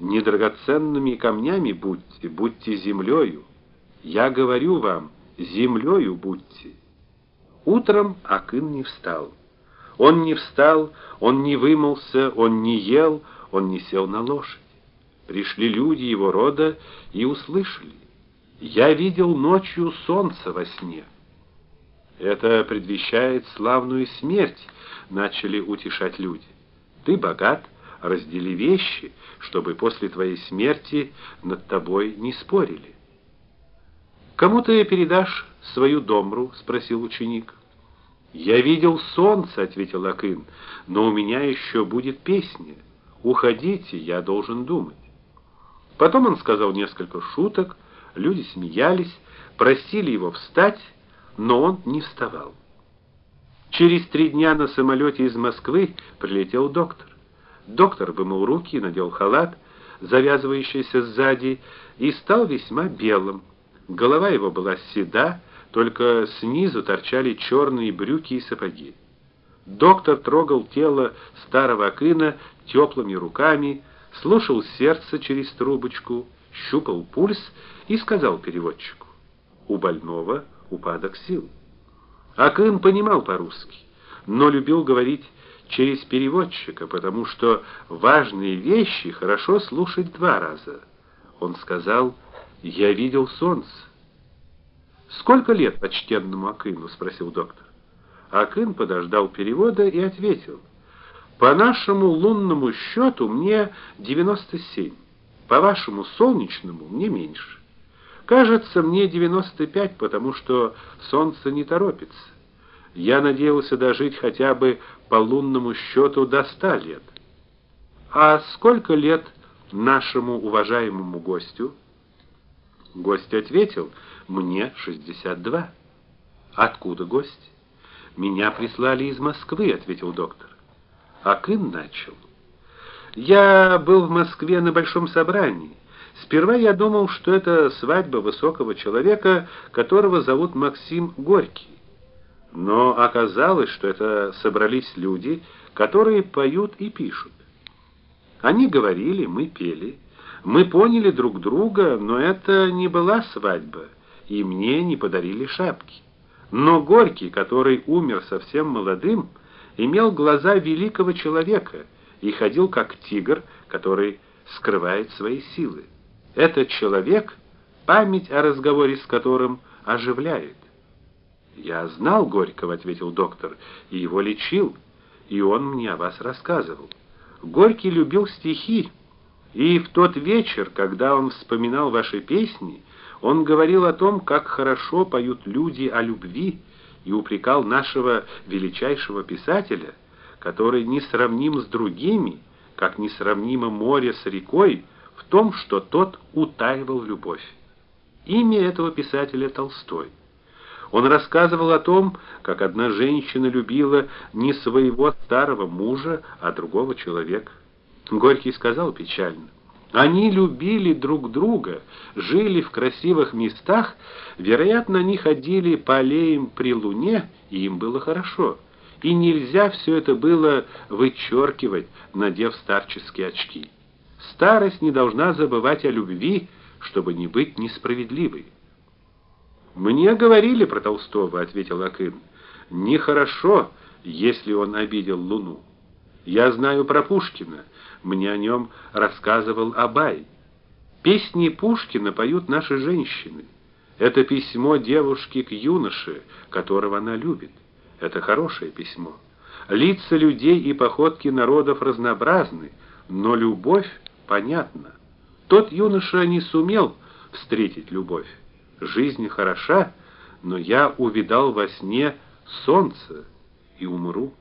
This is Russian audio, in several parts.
Не драгоценными камнями будьте, будьте землею. Я говорю вам, землею будьте. Утром Акын не встал. Он не встал, он не вымылся, он не ел, он не сел на лошадь. Пришли люди его рода и услышали: "Я видел ночью солнце во сне". Это предвещает славную смерть, начали утешать люди. Ты богат, раздели вещи, чтобы после твоей смерти над тобой не спорили. Кому ты передашь свою домру, спросил ученик. Я видел солнце, ответил Акын. Но у меня еще будет песня. Уходите, я должен думать. Потом он сказал несколько шуток, люди смеялись, просили его встать, но он не вставал. Через три дня на самолете из Москвы прилетел доктор. Доктор вымыл руки, надел халат, завязывающийся сзади, и стал весьма белым. Голова его была седа, только снизу торчали черные брюки и сапоги. Доктор трогал тело старого Акына теплыми руками, слушал сердце через трубочку, щупал пульс и сказал переводчику: "У больного упадок сил". Акын понимал по-русски, но любил говорить через переводчика, потому что важные вещи хорошо слушать два раза. Он сказал: "Я видел солнце". Сколько лет почтенному Акыну, спросил доктор. Акын подождал перевода и ответил: По нашему лунному счету мне 97. По вашему солнечному мне меньше. Кажется, мне 95, потому что солнце не торопится. Я надеялся дожить хотя бы по лунному счету до ста лет. А сколько лет нашему уважаемому гостю? Гость ответил: "Мне 62". Откуда гость? Меня прислали из Москвы, ответил доктор. А Акын начал: "Я был в Москве на большом собрании. Сперва я думал, что это свадьба высокого человека, которого зовут Максим Горький. Но оказалось, что это собрались люди, которые поют и пишут. Они говорили, мы пели. Мы поняли друг друга, но это не была свадьба, и мне не подарили шапки. Но Горький, который умер совсем молодым, имел глаза великого человека и ходил как тигр, который скрывает свои силы. Этот человек, память о разговоре с которым оживляет. Я знал Горького, ответил доктор, и его лечил, и он мне о вас рассказывал. Горький любил стихи, и в тот вечер, когда он вспоминал ваши песни, он говорил о том, как хорошо поют люди о любви, и упрекал нашего величайшего писателя, который несравним с другими, как несравнимо море с рекой, в том, что тот утаивал любовь. Имя этого писателя Толстой. Он рассказывал о том, как одна женщина любила не своего старого мужа, а другого человека. Горький сказал печально: они любили друг друга, жили в красивых местах, вероятно, они ходили по аллеям при луне, и им было хорошо. И нельзя все это было вычеркивать, надев старческие очки. Старость не должна забывать о любви, чтобы не быть несправедливой. Мне говорили про Толстого, ответил Акын. Нехорошо, если он обидел Луну. Я знаю про Пушкина, мне о нем рассказывал Абай. Песни Пушкина поют наши женщины. Это письмо девушки к юноше, которого она любит. Это хорошее письмо. Лица людей и походки народов разнообразны, но любовь понятна. Тот юноша не сумел встретить любовь. Жизнь хороша, но я увидал во сне солнце и умру.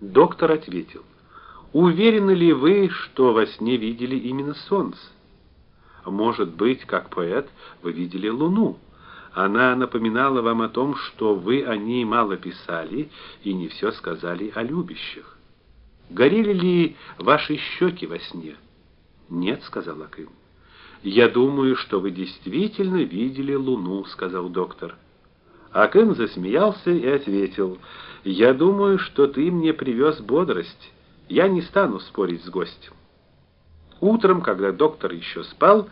Доктор ответил: "Уверены ли вы, что во сне видели именно солнце? Может быть, как поэт, вы видели луну? Она напоминала вам о том, что вы о ней мало писали и не все сказали о любящих. Горели ли ваши щеки во сне?" "Нет", сказал Аким. Я думаю, что вы действительно видели луну, сказал доктор. Акын засмеялся и ответил: "Я думаю, что ты мне привез бодрость. Я не стану спорить с гостем". Утром, когда доктор еще спал,